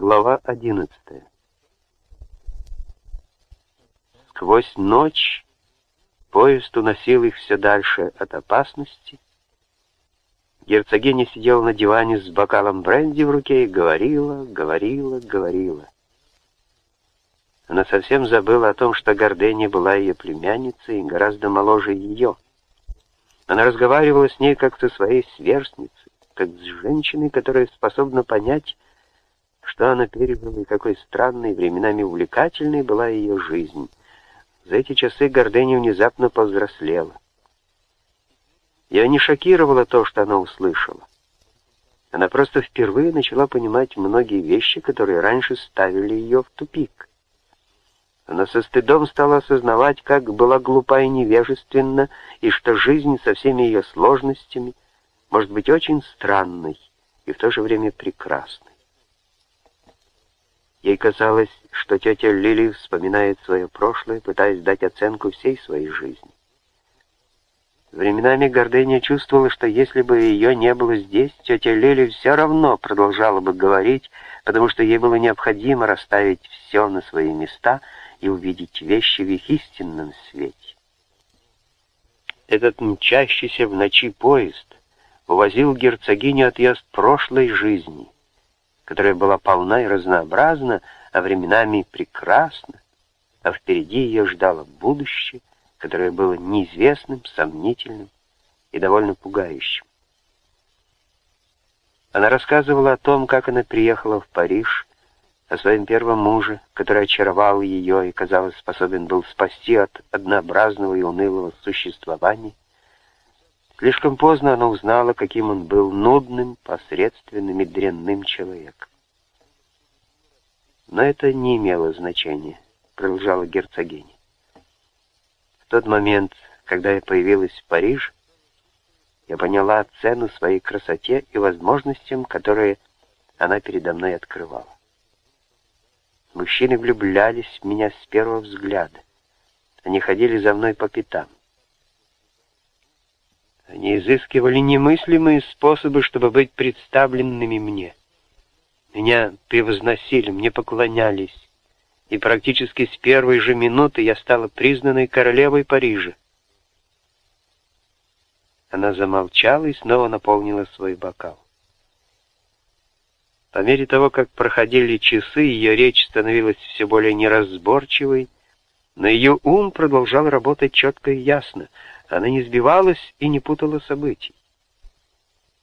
Глава одиннадцатая. Сквозь ночь поезд уносил их все дальше от опасности. Герцогиня сидела на диване с бокалом бренди в руке и говорила, говорила, говорила. Она совсем забыла о том, что Гордения была ее племянницей гораздо моложе ее. Она разговаривала с ней как со своей сверстницей, как с женщиной, которая способна понять, что она пережила и какой странной, временами увлекательной была ее жизнь. За эти часы Гордыня внезапно повзрослела. Ее не шокировало то, что она услышала. Она просто впервые начала понимать многие вещи, которые раньше ставили ее в тупик. Она со стыдом стала осознавать, как была глупа и невежественна, и что жизнь со всеми ее сложностями может быть очень странной и в то же время прекрасной. Ей казалось, что тетя Лили вспоминает свое прошлое, пытаясь дать оценку всей своей жизни. Временами Гордыня чувствовала, что если бы ее не было здесь, тетя Лили все равно продолжала бы говорить, потому что ей было необходимо расставить все на свои места и увидеть вещи в их истинном свете. Этот мчащийся в ночи поезд увозил герцогиню от ее прошлой жизни — которая была полна и разнообразна, а временами прекрасна, а впереди ее ждало будущее, которое было неизвестным, сомнительным и довольно пугающим. Она рассказывала о том, как она приехала в Париж, о своем первом муже, который очаровал ее и, казалось, способен был спасти от однообразного и унылого существования, Слишком поздно она узнала, каким он был нудным, посредственным и дрянным человеком. Но это не имело значения, продолжала герцогиня. В тот момент, когда я появилась в Париж, я поняла цену своей красоте и возможностям, которые она передо мной открывала. Мужчины влюблялись в меня с первого взгляда. Они ходили за мной по пятам. Они изыскивали немыслимые способы, чтобы быть представленными мне. Меня превозносили, мне поклонялись, и практически с первой же минуты я стала признанной королевой Парижа. Она замолчала и снова наполнила свой бокал. По мере того, как проходили часы, ее речь становилась все более неразборчивой, но ее ум продолжал работать четко и ясно — она не сбивалась и не путала событий.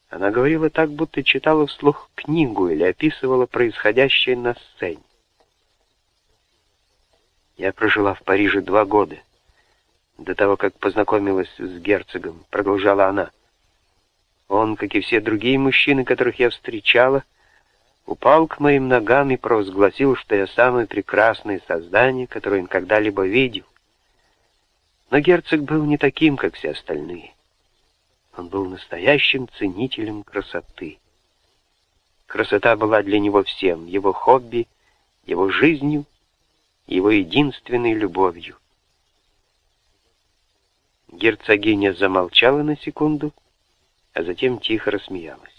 Она говорила так, будто читала вслух книгу или описывала происходящее на сцене. Я прожила в Париже два года, до того, как познакомилась с герцогом, продолжала она. Он, как и все другие мужчины, которых я встречала, упал к моим ногам и провозгласил, что я самое прекрасное создание, которое он когда-либо видел. Но герцог был не таким, как все остальные. Он был настоящим ценителем красоты. Красота была для него всем, его хобби, его жизнью, его единственной любовью. Герцогиня замолчала на секунду, а затем тихо рассмеялась.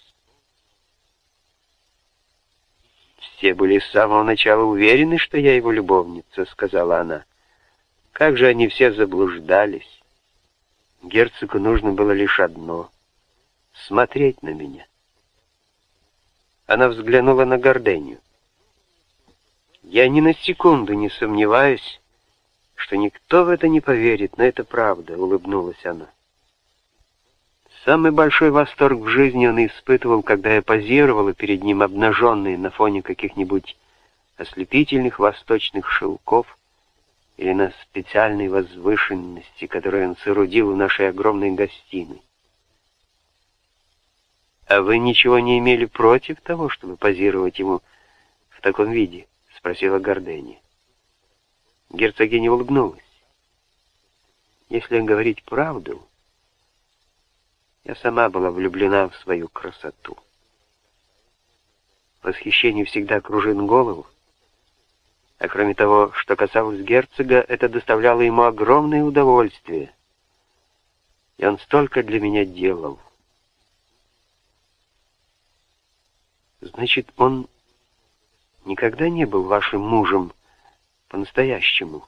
«Все были с самого начала уверены, что я его любовница», — сказала она. Как же они все заблуждались. Герцогу нужно было лишь одно — смотреть на меня. Она взглянула на Гордению. Я ни на секунду не сомневаюсь, что никто в это не поверит, но это правда, улыбнулась она. Самый большой восторг в жизни он испытывал, когда я позировала перед ним обнаженной на фоне каких-нибудь ослепительных восточных шелков, или на специальной возвышенности, которую он соорудил в нашей огромной гостиной. «А вы ничего не имели против того, чтобы позировать ему в таком виде?» — спросила Гордени. Герцогиня улыбнулась. «Если говорить правду, я сама была влюблена в свою красоту. Восхищение всегда кружит голову, а кроме того, что касалось герцога, это доставляло ему огромное удовольствие. И он столько для меня делал. Значит, он никогда не был вашим мужем по-настоящему?»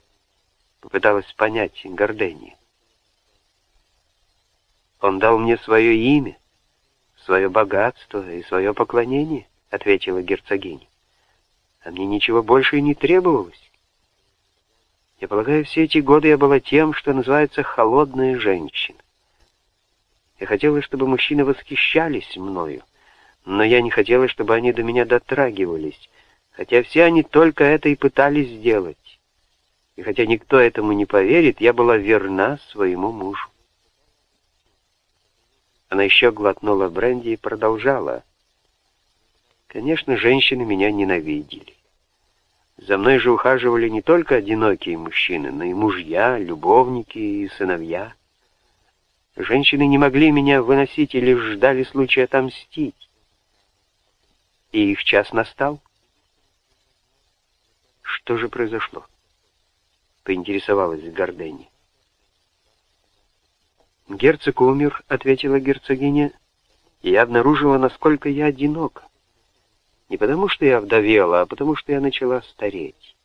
Попыталась понять Гордени. «Он дал мне свое имя, свое богатство и свое поклонение», — ответила герцогиня. «А мне ничего больше и не требовалось. Я полагаю, все эти годы я была тем, что называется холодная женщина. Я хотела, чтобы мужчины восхищались мною, но я не хотела, чтобы они до меня дотрагивались, хотя все они только это и пытались сделать. И хотя никто этому не поверит, я была верна своему мужу. Она еще глотнула бренди и продолжала. Конечно, женщины меня ненавидели. За мной же ухаживали не только одинокие мужчины, но и мужья, любовники и сыновья. Женщины не могли меня выносить или ждали случая отомстить. И их час настал. Что же произошло? Поинтересовалась Гордени. «Герцог умер», — ответила герцогиня, — «и я обнаружила, насколько я одинока. Не потому, что я вдовела, а потому, что я начала стареть.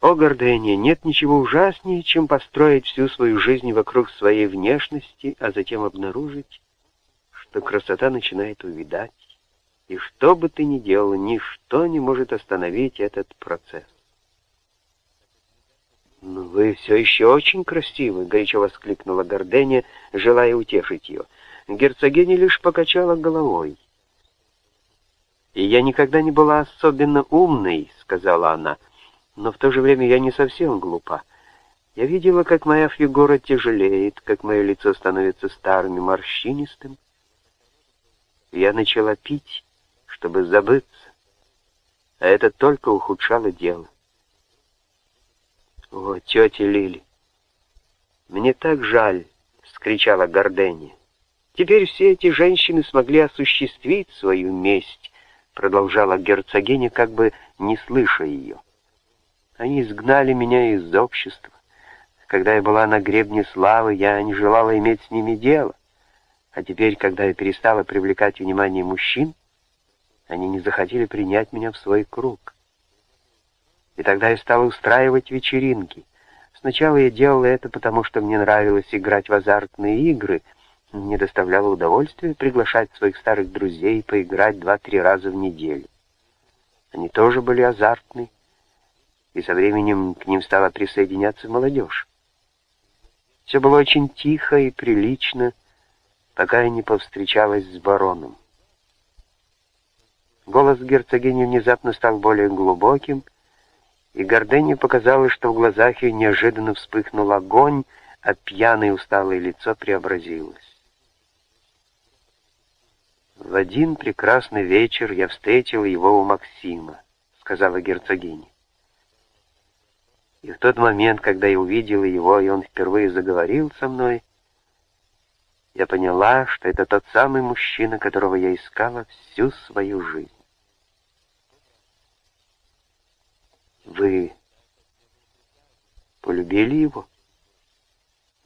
О, Гордения, нет ничего ужаснее, чем построить всю свою жизнь вокруг своей внешности, а затем обнаружить, что красота начинает увидать, и что бы ты ни делал, ничто не может остановить этот процесс. «Но вы все еще очень красивы», — горячо воскликнула Гордения, желая утешить ее. Герцогиня лишь покачала головой. «И я никогда не была особенно умной», — сказала она, — «но в то же время я не совсем глупа. Я видела, как моя фигура тяжелеет, как мое лицо становится старым и морщинистым. Я начала пить, чтобы забыться, а это только ухудшало дело. «О, тетя Лили, мне так жаль!» — вскричала Гордения. «Теперь все эти женщины смогли осуществить свою месть, продолжала герцогиня, как бы не слыша ее. Они изгнали меня из общества. Когда я была на гребне славы, я не желала иметь с ними дело. А теперь, когда я перестала привлекать внимание мужчин, они не захотели принять меня в свой круг. И тогда я стала устраивать вечеринки. Сначала я делала это, потому что мне нравилось играть в азартные игры — мне доставляло удовольствие приглашать своих старых друзей поиграть два-три раза в неделю. Они тоже были азартны, и со временем к ним стала присоединяться молодежь. Все было очень тихо и прилично, пока я не повстречалась с бароном. Голос герцогини внезапно стал более глубоким, и Гордене показалось, что в глазах ее неожиданно вспыхнул огонь, а пьяное усталое лицо преобразилось. «В один прекрасный вечер я встретил его у Максима», — сказала герцогиня. И в тот момент, когда я увидела его, и он впервые заговорил со мной, я поняла, что это тот самый мужчина, которого я искала всю свою жизнь. «Вы полюбили его?»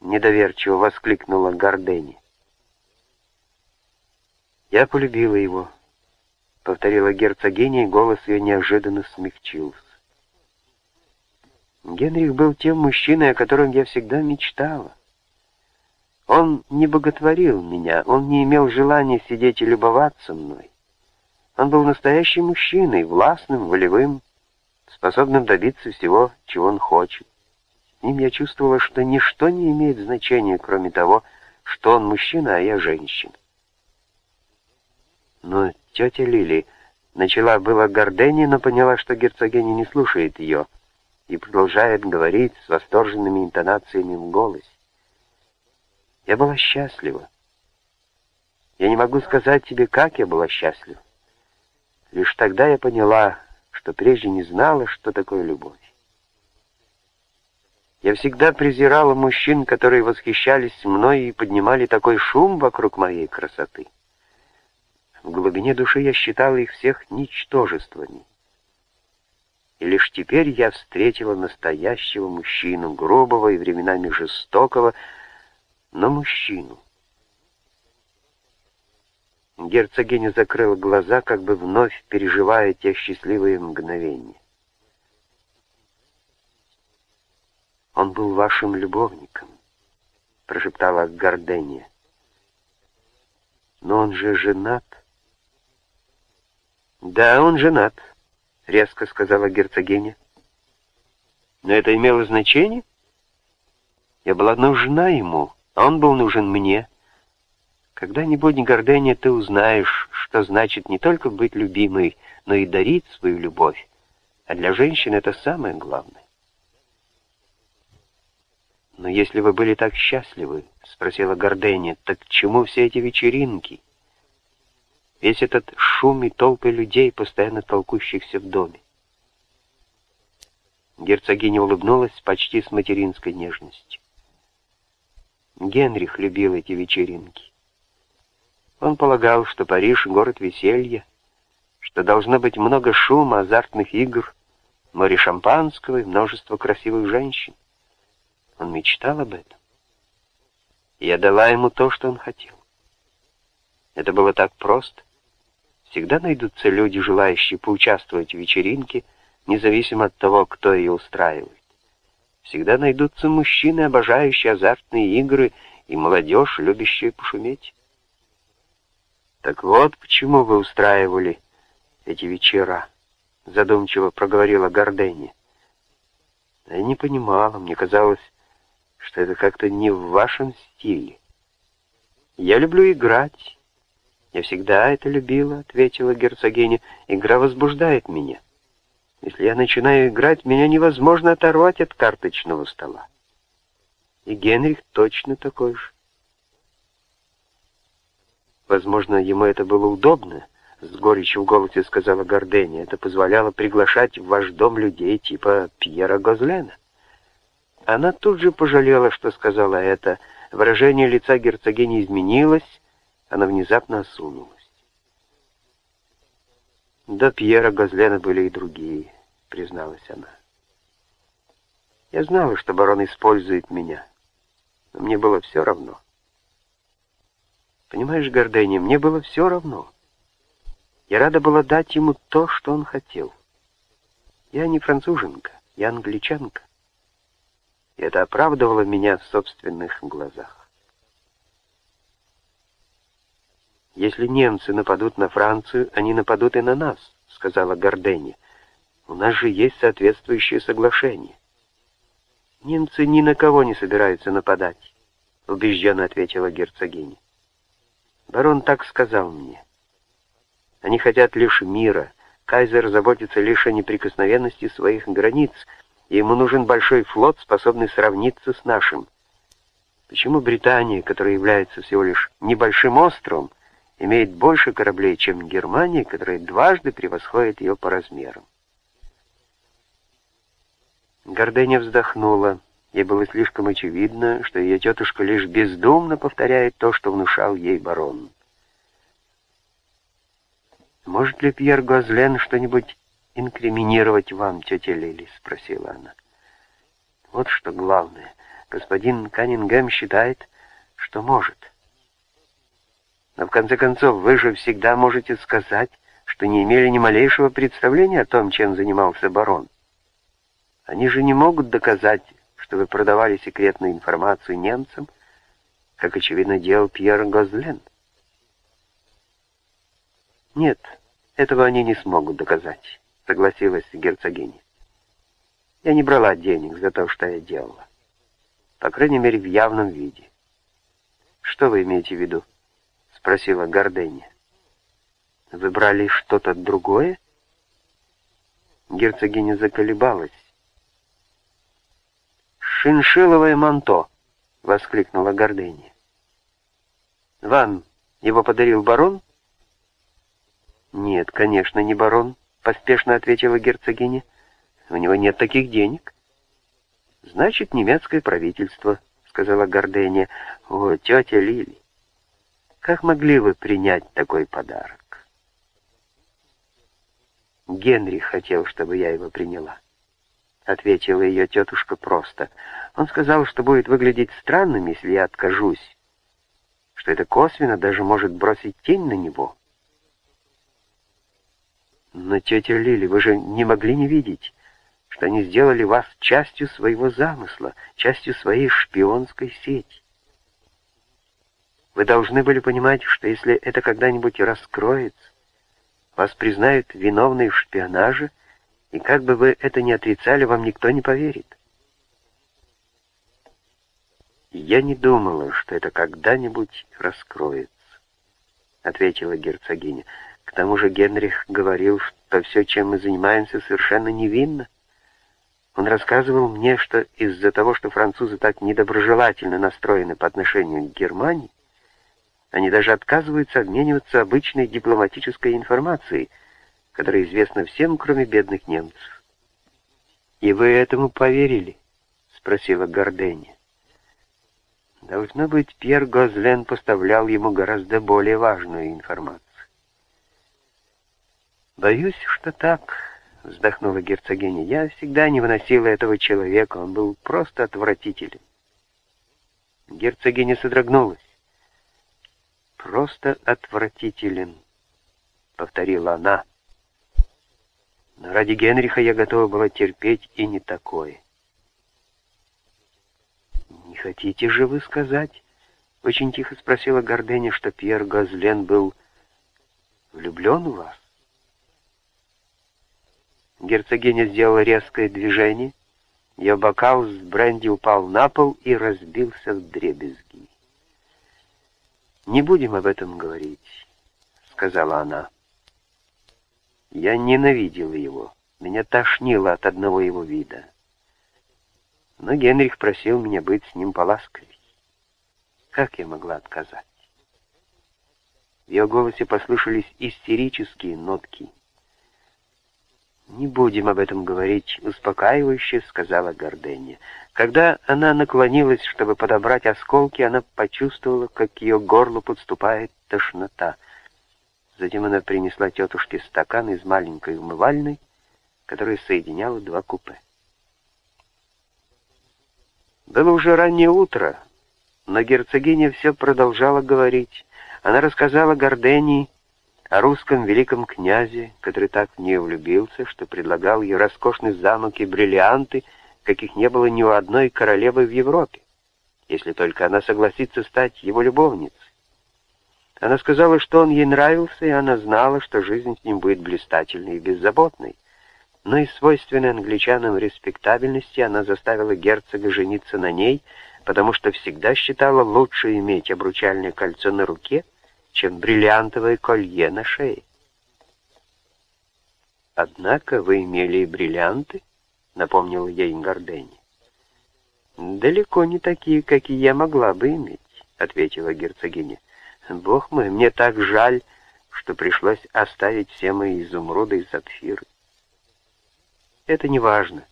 Недоверчиво воскликнула Гордени. «Я полюбила его», — повторила герцогиня, и голос ее неожиданно смягчился. Генрих был тем мужчиной, о котором я всегда мечтала. Он не боготворил меня, он не имел желания сидеть и любоваться мной. Он был настоящим мужчиной, властным, волевым, способным добиться всего, чего он хочет. С ним я чувствовала, что ничто не имеет значения, кроме того, что он мужчина, а я женщина. Но тетя Лили начала было гордение, но поняла, что герцогиня не слушает ее и продолжает говорить с восторженными интонациями в голосе. Я была счастлива. Я не могу сказать тебе, как я была счастлива. Лишь тогда я поняла, что прежде не знала, что такое любовь. Я всегда презирала мужчин, которые восхищались мной и поднимали такой шум вокруг моей красоты. В глубине души я считал их всех ничтожествами. И лишь теперь я встретила настоящего мужчину, грубого и временами жестокого, но мужчину. Герцогиня закрыла глаза, как бы вновь переживая те счастливые мгновения. «Он был вашим любовником», — прошептала Гордения. «Но он же женат». «Да, он женат», — резко сказала герцогиня. «Но это имело значение? Я была нужна ему, а он был нужен мне». Когда-нибудь, Гордения, ты узнаешь, что значит не только быть любимой, но и дарить свою любовь. А для женщин это самое главное. «Но если вы были так счастливы, — спросила Гордения, — так к чему все эти вечеринки? Весь этот шум и толпы людей, постоянно толкущихся в доме?» Герцогиня улыбнулась почти с материнской нежностью. Генрих любил эти вечеринки. Он полагал, что Париж — город веселья, что должно быть много шума, азартных игр, море шампанского и множество красивых женщин. Он мечтал об этом. Я дала ему то, что он хотел. Это было так просто. Всегда найдутся люди, желающие поучаствовать в вечеринке, независимо от того, кто ее устраивает. Всегда найдутся мужчины, обожающие азартные игры, и молодежь, любящая пошуметь. «Так вот почему вы устраивали эти вечера», — задумчиво проговорила Гордени. Я не понимала, мне казалось, что это как-то не в вашем стиле. Я люблю играть. Я всегда это любила, ответила герцогиня. Игра возбуждает меня. Если я начинаю играть, меня невозможно оторвать от карточного стола. И Генрих точно такой же. Возможно, ему это было удобно, с горечью в голосе сказала Гордени. Это позволяло приглашать в ваш дом людей типа Пьера Гозлена. Она тут же пожалела, что сказала это. Выражение лица герцогини изменилось, она внезапно осунулась. До Пьера Гозлена были и другие, призналась она. Я знала, что барон использует меня, но мне было все равно. Понимаешь, Гордыня, мне было все равно. Я рада была дать ему то, что он хотел. Я не француженка, я англичанка. И это оправдывало меня в собственных глазах. «Если немцы нападут на Францию, они нападут и на нас», — сказала Гордыня. «У нас же есть соответствующее соглашение». «Немцы ни на кого не собираются нападать», — убежденно ответила герцогиня. Барон так сказал мне. Они хотят лишь мира. Кайзер заботится лишь о неприкосновенности своих границ, и ему нужен большой флот, способный сравниться с нашим. Почему Британия, которая является всего лишь небольшим островом, имеет больше кораблей, чем Германия, которая дважды превосходит ее по размерам? Гордыня вздохнула. Ей было слишком очевидно, что ее тетушка лишь бездумно повторяет то, что внушал ей барон. «Может ли Пьер Гозлен что-нибудь инкриминировать вам, тетя Лили?» — спросила она. «Вот что главное. Господин Каннингем считает, что может. Но в конце концов, вы же всегда можете сказать, что не имели ни малейшего представления о том, чем занимался барон. Они же не могут доказать, что вы продавали секретную информацию немцам, как, очевидно, делал Пьер Гозлен. Нет, этого они не смогут доказать, согласилась герцогиня. Я не брала денег за то, что я делала. По крайней мере, в явном виде. Что вы имеете в виду? Спросила Гордыня. Вы брали что-то другое? Герцогиня заколебалась. «Шиншиловое манто!» — воскликнула Гордыня. «Вам его подарил барон?» «Нет, конечно, не барон», — поспешно ответила герцогиня. «У него нет таких денег». «Значит, немецкое правительство», — сказала Гордыня. «О, тетя Лили, как могли вы принять такой подарок?» Генрих хотел, чтобы я его приняла. — ответила ее тетушка просто. «Он сказал, что будет выглядеть странным, если я откажусь, что это косвенно даже может бросить тень на него. Но, тетя Лили, вы же не могли не видеть, что они сделали вас частью своего замысла, частью своей шпионской сети. Вы должны были понимать, что если это когда-нибудь раскроется, вас признают виновной в шпионаже, и как бы вы это ни отрицали, вам никто не поверит. «Я не думала, что это когда-нибудь раскроется», — ответила герцогиня. «К тому же Генрих говорил, что все, чем мы занимаемся, совершенно невинно. Он рассказывал мне, что из-за того, что французы так недоброжелательно настроены по отношению к Германии, они даже отказываются обмениваться обычной дипломатической информацией, которая известна всем, кроме бедных немцев. «И вы этому поверили?» — спросила Гордения. Должно быть, Пьер Гозлен поставлял ему гораздо более важную информацию. «Боюсь, что так», — вздохнула герцогиня. «Я всегда не выносила этого человека, он был просто отвратителен». Герцогиня содрогнулась. «Просто отвратителен», — повторила она. «Но ради Генриха я готова была терпеть и не такое». «Не хотите же вы сказать?» — очень тихо спросила Горденя, что Пьер Газлен был влюблен в вас. Герцогиня сделала резкое движение, ее бокал с бренди упал на пол и разбился в дребезги. «Не будем об этом говорить», — сказала она. «Я ненавидела его, меня тошнило от одного его вида» но Генрих просил меня быть с ним поласковей. Как я могла отказать? В ее голосе послышались истерические нотки. «Не будем об этом говорить», — успокаивающе сказала Горденья. Когда она наклонилась, чтобы подобрать осколки, она почувствовала, как ее горлу подступает тошнота. Затем она принесла тетушке стакан из маленькой умывальной, которая соединяла два купе. Было уже раннее утро, но герцогиня все продолжала говорить. Она рассказала Гордении о русском великом князе, который так в нее влюбился, что предлагал ей роскошный замок и бриллианты, каких не было ни у одной королевы в Европе, если только она согласится стать его любовницей. Она сказала, что он ей нравился, и она знала, что жизнь с ним будет блистательной и беззаботной но из свойственной англичанам респектабельности она заставила герцога жениться на ней, потому что всегда считала лучше иметь обручальное кольцо на руке, чем бриллиантовое колье на шее. «Однако вы имели и бриллианты», — напомнила ей Гордени. «Далеко не такие, какие я могла бы иметь», — ответила герцогиня. «Бог мой, мне так жаль, что пришлось оставить все мои изумруды и сапфиры. Это не важно.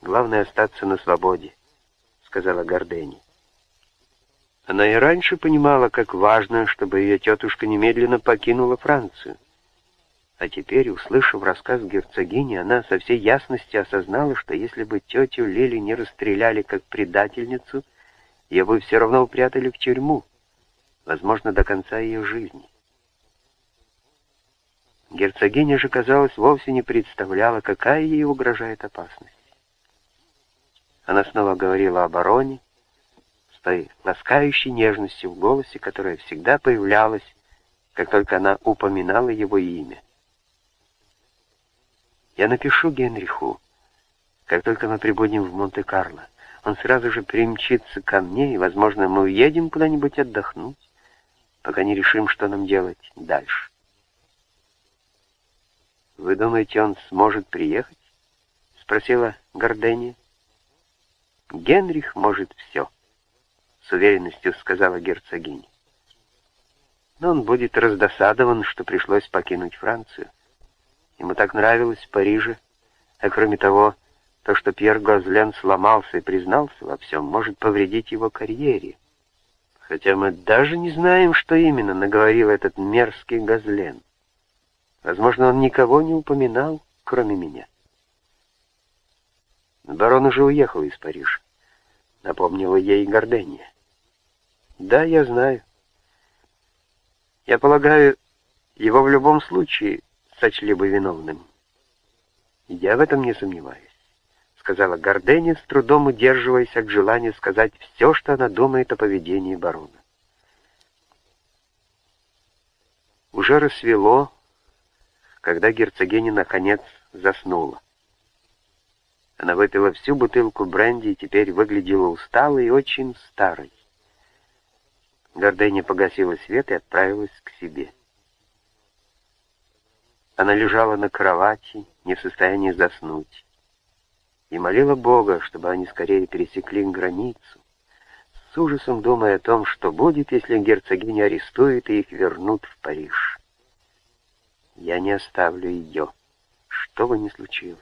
Главное остаться на свободе, сказала Гордени. Она и раньше понимала, как важно, чтобы ее тетушка немедленно покинула Францию. А теперь, услышав рассказ герцогини, она со всей ясностью осознала, что если бы тетю Лили не расстреляли как предательницу, ее бы все равно упрятали в тюрьму, возможно, до конца ее жизни. Герцогиня же, казалось, вовсе не представляла, какая ей угрожает опасность. Она снова говорила о бароне, той ласкающей нежностью в голосе, которая всегда появлялась, как только она упоминала его имя. «Я напишу Генриху, как только мы прибудем в Монте-Карло. Он сразу же примчится ко мне, и, возможно, мы уедем куда-нибудь отдохнуть, пока не решим, что нам делать дальше». «Вы думаете, он сможет приехать?» — спросила Гордения. «Генрих может все», — с уверенностью сказала герцогиня. «Но он будет раздосадован, что пришлось покинуть Францию. Ему так нравилось в Париже, а кроме того, то, что Пьер Гозлен сломался и признался во всем, может повредить его карьере. Хотя мы даже не знаем, что именно наговорил этот мерзкий Гозлен. Возможно, он никого не упоминал, кроме меня. Барон уже уехал из Парижа, напомнила ей Гордения. Да, я знаю, Я полагаю, его в любом случае сочли бы виновным. Я в этом не сомневаюсь, сказала Гордени, с трудом удерживаясь от желания сказать все, что она думает о поведении барона. Уже рассвело, когда герцогиня наконец заснула. Она выпила всю бутылку бренди и теперь выглядела усталой и очень старой. Гордыня погасила свет и отправилась к себе. Она лежала на кровати, не в состоянии заснуть, и молила Бога, чтобы они скорее пересекли границу, с ужасом думая о том, что будет, если герцогиня арестует и их вернут в Париж. «Я не оставлю ее, что бы ни случилось.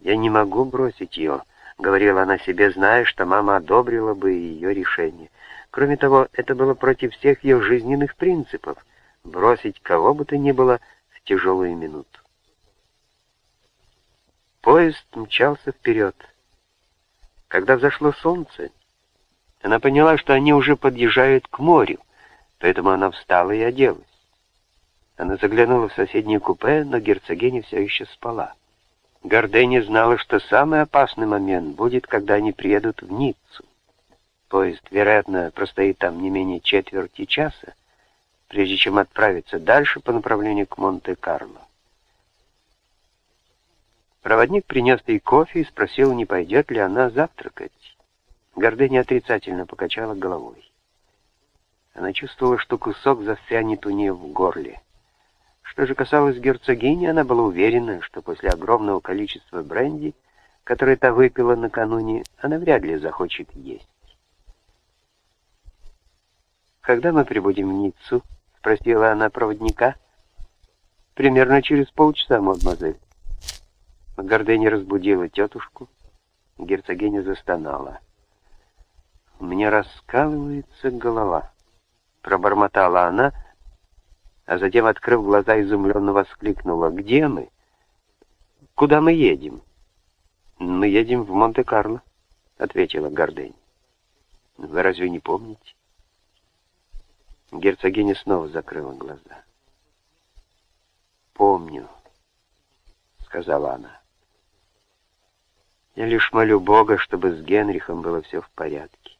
Я не могу бросить ее», — говорила она себе, зная, что мама одобрила бы ее решение. Кроме того, это было против всех ее жизненных принципов — бросить кого бы то ни было в тяжелую минуту. Поезд мчался вперед. Когда взошло солнце, она поняла, что они уже подъезжают к морю, поэтому она встала и оделась. Она заглянула в соседнее купе, но герцогиня все еще спала. Гордыня знала, что самый опасный момент будет, когда они приедут в Ниццу. Поезд, вероятно, простоит там не менее четверти часа, прежде чем отправиться дальше по направлению к Монте-Карло. Проводник принес ей кофе и спросил, не пойдет ли она завтракать. Гордыня отрицательно покачала головой. Она чувствовала, что кусок застрянет у нее в горле. Что же касалось герцогини, она была уверена, что после огромного количества бренди, которое та выпила накануне, она вряд ли захочет есть. «Когда мы прибудем в Ниццу?» — спросила она проводника. «Примерно через полчаса, мадемуазель». Гордыня разбудила тетушку. Герцогиня застонала. «У меня раскалывается голова», — пробормотала она, а затем, открыв глаза, изумленно воскликнула. «Где мы? Куда мы едем?» «Мы едем в Монте-Карло», — ответила Гордень. «Вы разве не помните?» Герцогиня снова закрыла глаза. «Помню», — сказала она. «Я лишь молю Бога, чтобы с Генрихом было все в порядке.